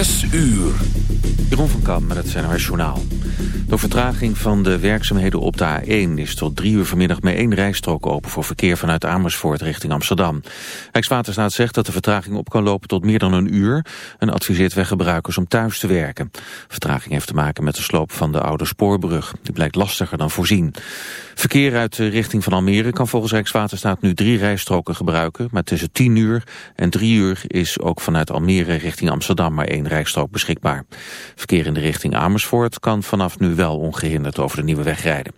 Zes uur. Jeroen van Kam met het CNRS Journaal. Door vertraging van de werkzaamheden op de A1 is tot drie uur vanmiddag met één rijstrook open voor verkeer vanuit Amersfoort richting Amsterdam. Rijkswaterstaat zegt dat de vertraging op kan lopen tot meer dan een uur en adviseert weggebruikers om thuis te werken. Vertraging heeft te maken met de sloop van de oude spoorbrug. Die blijkt lastiger dan voorzien. Verkeer uit de richting van Almere kan volgens Rijkswaterstaat nu drie rijstroken gebruiken, maar tussen 10 uur en 3 uur is ook vanuit Almere richting Amsterdam maar één rijstrook beschikbaar. Verkeer in de richting Amersfoort kan vanaf nu wel ongehinderd over de nieuwe weg rijden.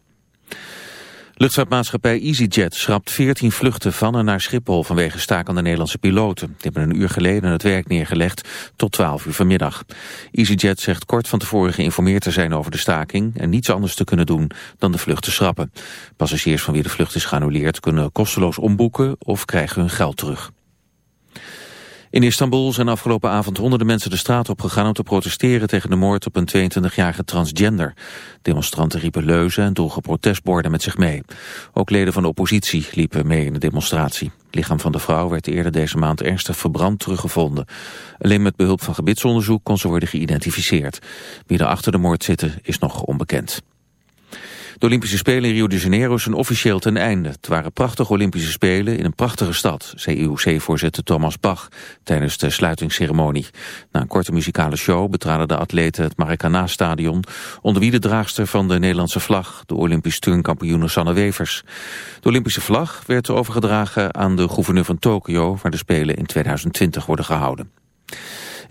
Luchtvaartmaatschappij EasyJet schrapt 14 vluchten van en naar Schiphol vanwege stakende Nederlandse piloten. Die hebben een uur geleden het werk neergelegd tot 12 uur vanmiddag. EasyJet zegt kort van tevoren geïnformeerd te zijn over de staking en niets anders te kunnen doen dan de vlucht te schrappen. Passagiers van wie de vlucht is geannuleerd kunnen kosteloos omboeken of krijgen hun geld terug. In Istanbul zijn afgelopen avond honderden mensen de straat op gegaan om te protesteren tegen de moord op een 22-jarige transgender. Demonstranten riepen leuzen en droegen protestborden met zich mee. Ook leden van de oppositie liepen mee in de demonstratie. Het lichaam van de vrouw werd eerder deze maand ernstig verbrand teruggevonden. Alleen met behulp van gebitsonderzoek kon ze worden geïdentificeerd. Wie er achter de moord zitten is nog onbekend. De Olympische Spelen in Rio de Janeiro zijn officieel ten einde. Het waren prachtige Olympische Spelen in een prachtige stad, zei IOC-voorzitter Thomas Bach tijdens de sluitingsceremonie. Na een korte muzikale show betraden de atleten het Maracana-stadion, onder wie de draagster van de Nederlandse vlag, de Olympisch turnkampioen Sanne Wevers. De Olympische vlag werd overgedragen aan de gouverneur van Tokio, waar de Spelen in 2020 worden gehouden.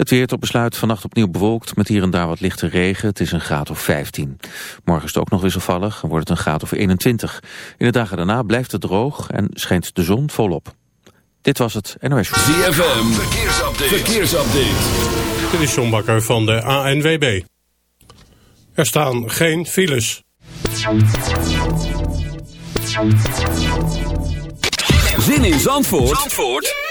Het weer tot besluit vannacht opnieuw bewolkt met hier en daar wat lichte regen. Het is een graad of 15. Morgen is het ook nog wisselvallig en wordt het een graad of 21. In de dagen daarna blijft het droog en schijnt de zon volop. Dit was het NOS. ZFM, verkeersupdate. verkeersupdate. Dit is John Bakker van de ANWB. Er staan geen files. Zin in Zandvoort, Zandvoort?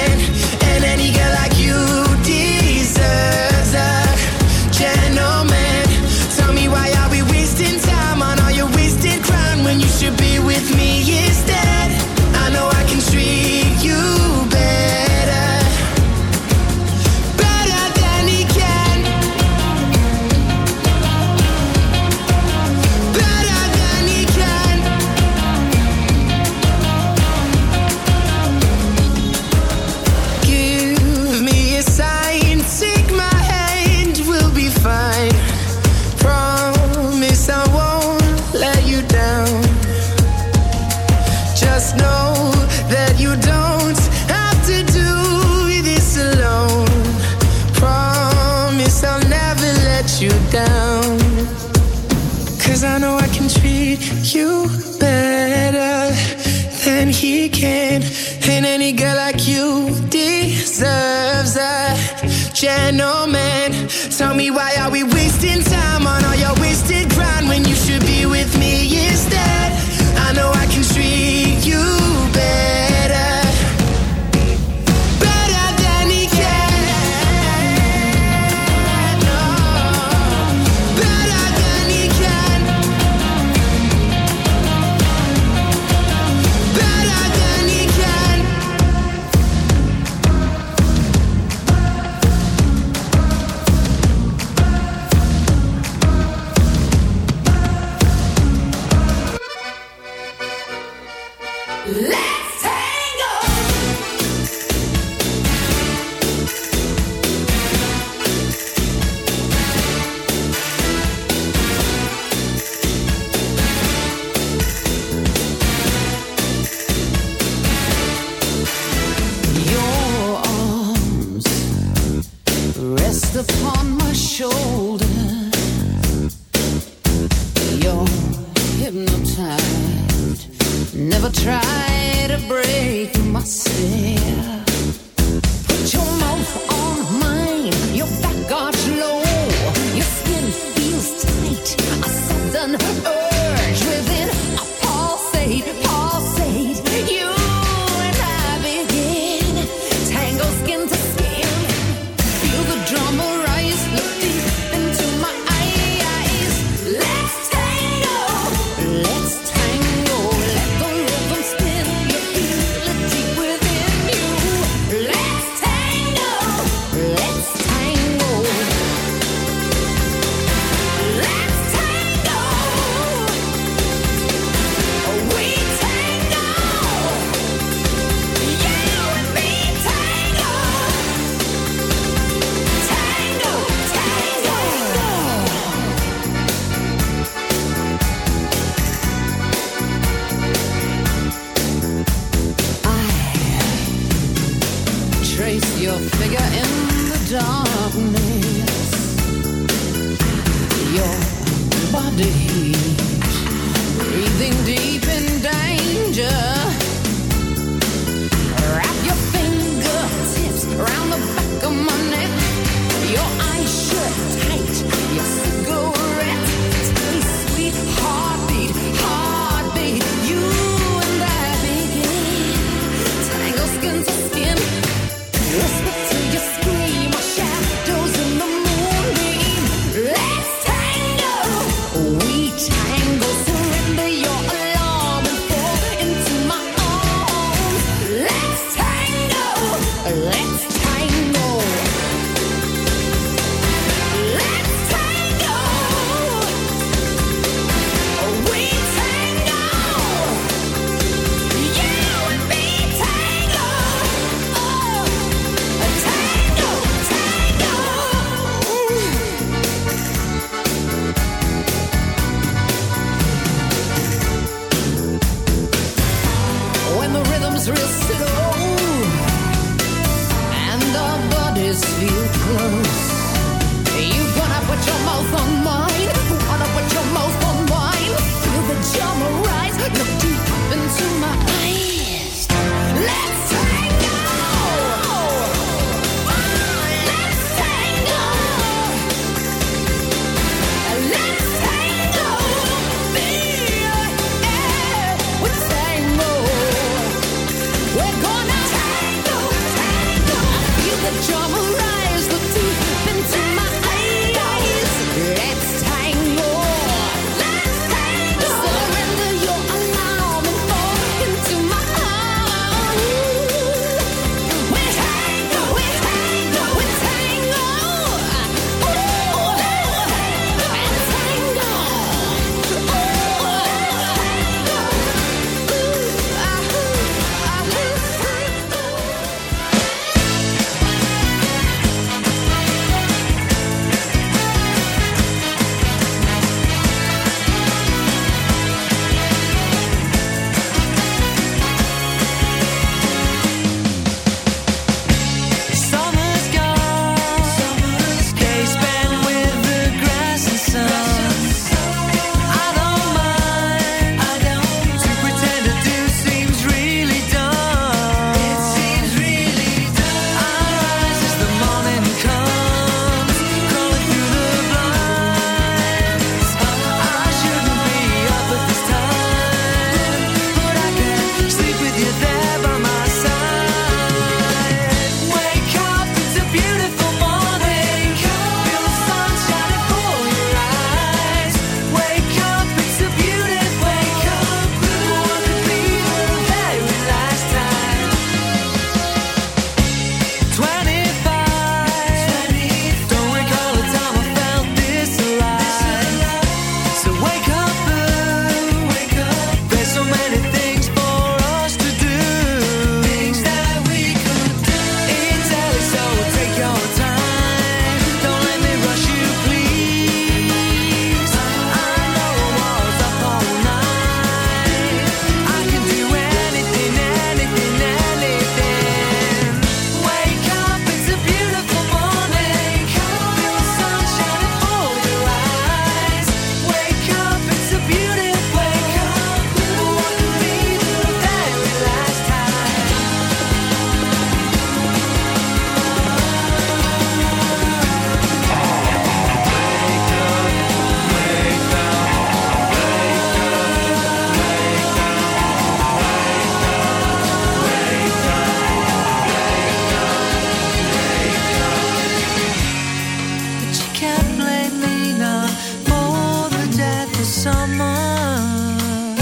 summer,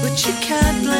but you can't blame.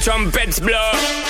trumpets blow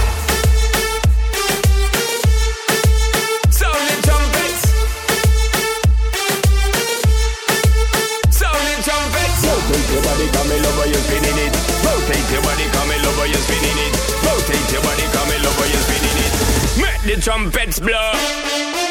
The trumpets blow.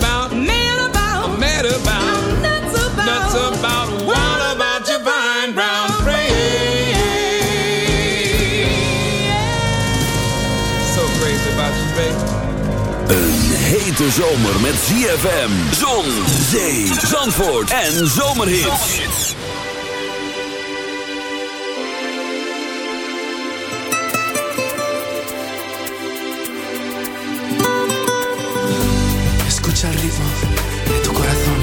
hete zomer met ZFM, zon, zee, zandvoort en zomerhits. Escucha el ritmo de tu corazón.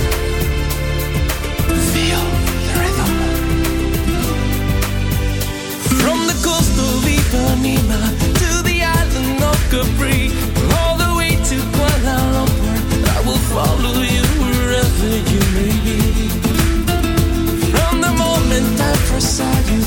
Feel the rhythm. From the coast of Ipanema to the island of Capri. inside you.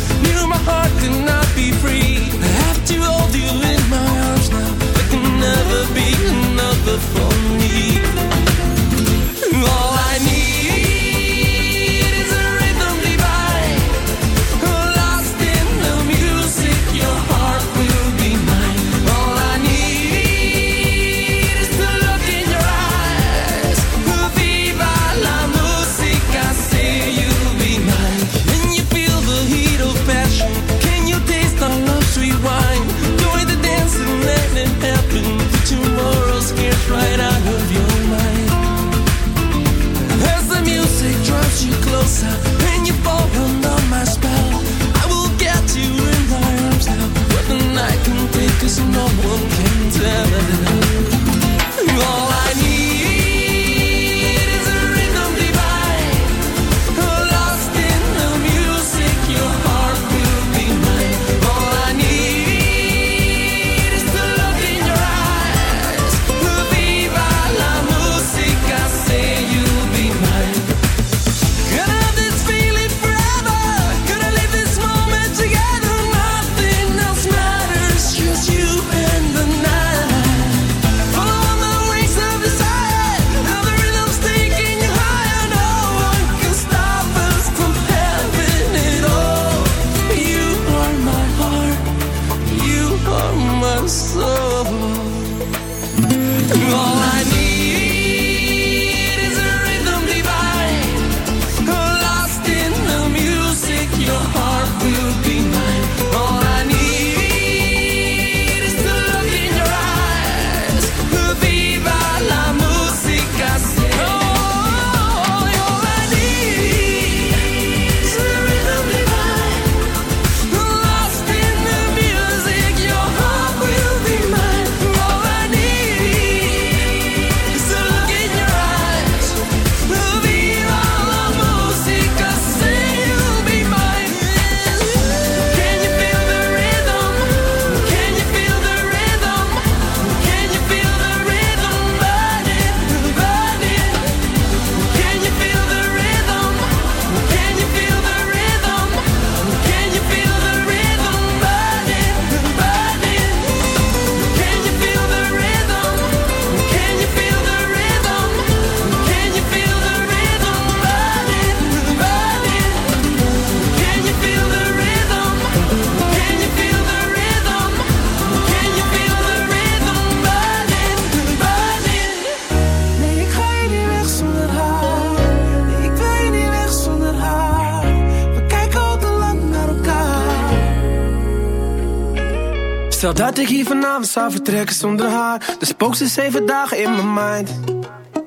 Dat ik hier vanavond zou vertrekken zonder haar. De spookt ze zeven dagen in mijn mind.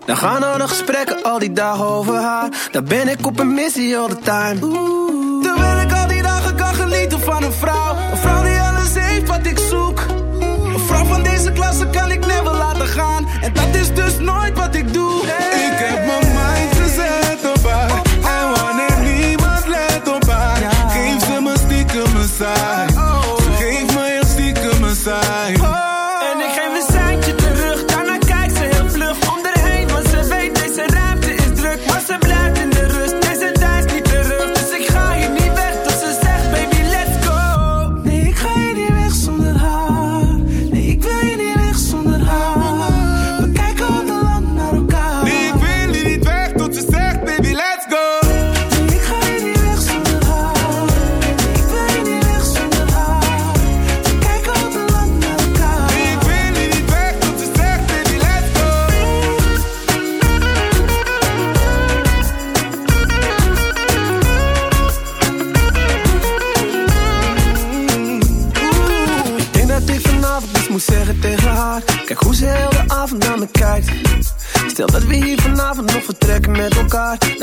Dan gaan er nog gesprekken al die dagen over haar. Daar ben ik op een missie all the time. Toen Terwijl ik al die dagen kan genieten van een vrouw. Een vrouw die alles heeft wat ik zoek. Een vrouw van deze klasse kan ik never laten gaan. En dat is dus nooit wat ik doe.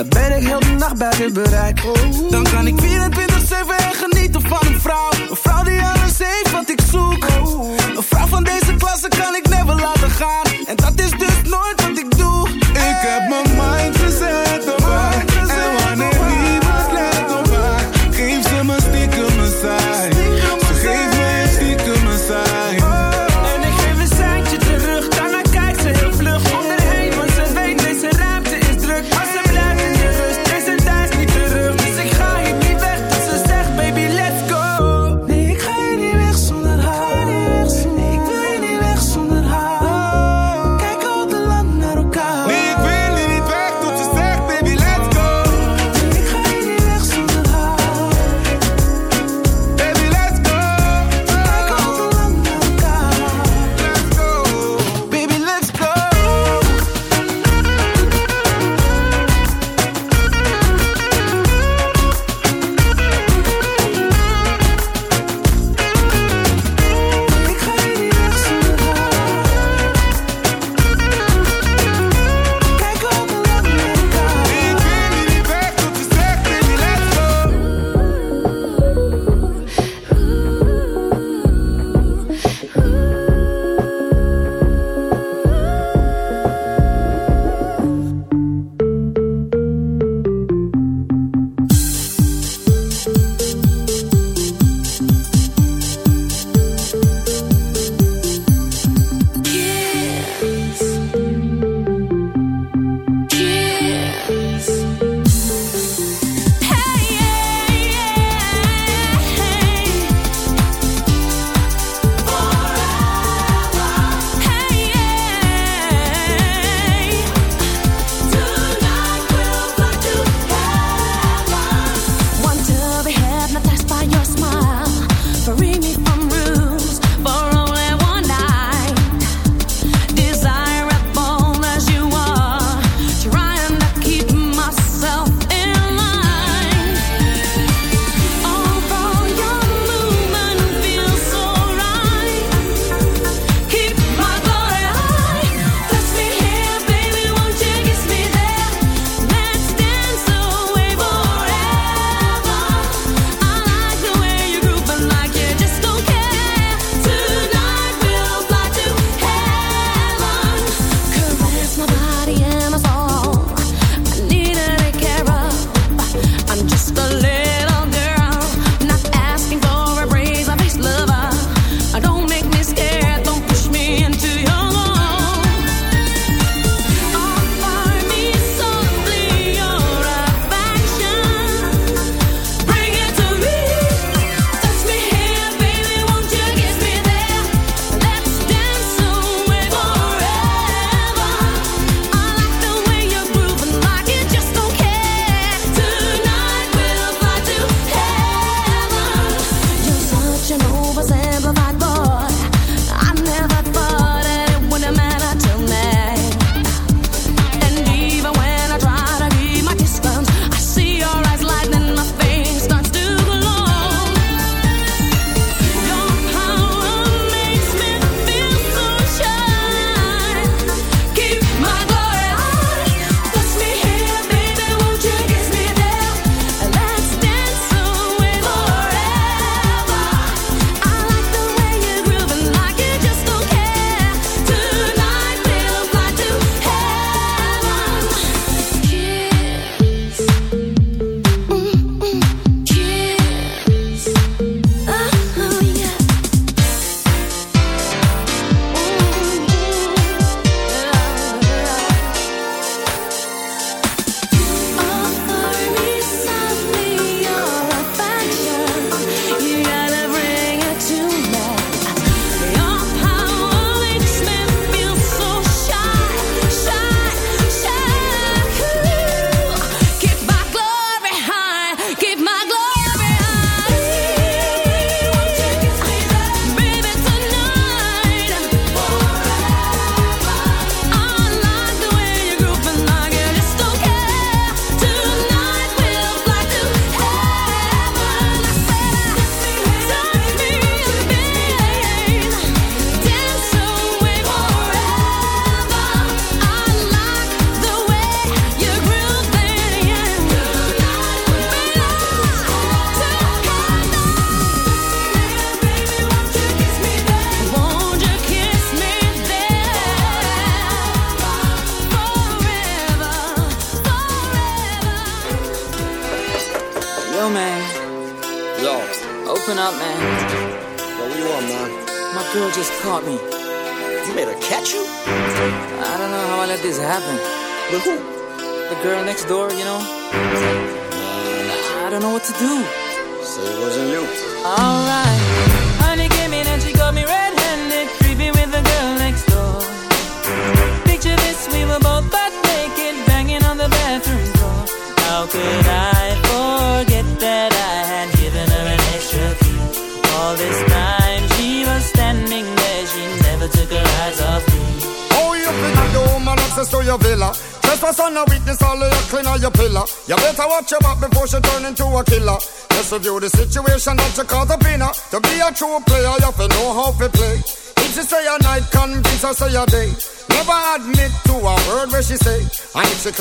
Dan ben ik heel de nacht buiten bereik. Dan kan ik weer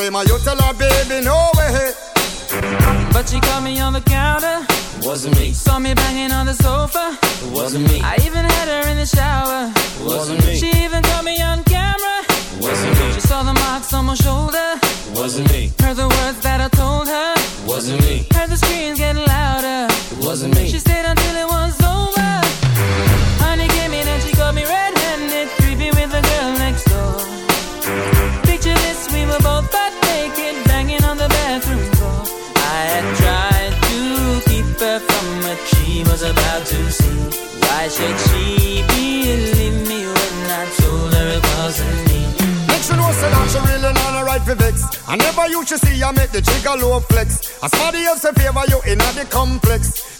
And claim her, you tell her, baby, no way. But she caught me on the counter. Wasn't me. Saw me banging on the sofa. Wasn't me. I even had her in the shower. Wasn't me. She even caught me on camera. Wasn't me. She saw the marks on my shoulder. Wasn't me. Heard the words that I told her. Wasn't me. Heard the screams getting louder. Wasn't me. She stayed until it was was about to see. Why should she believe me when I told her it wasn't me? Make sure know say that she really not a right for vex. I never you should see I make the jigger low flex. As somebody else in favor you in the complex.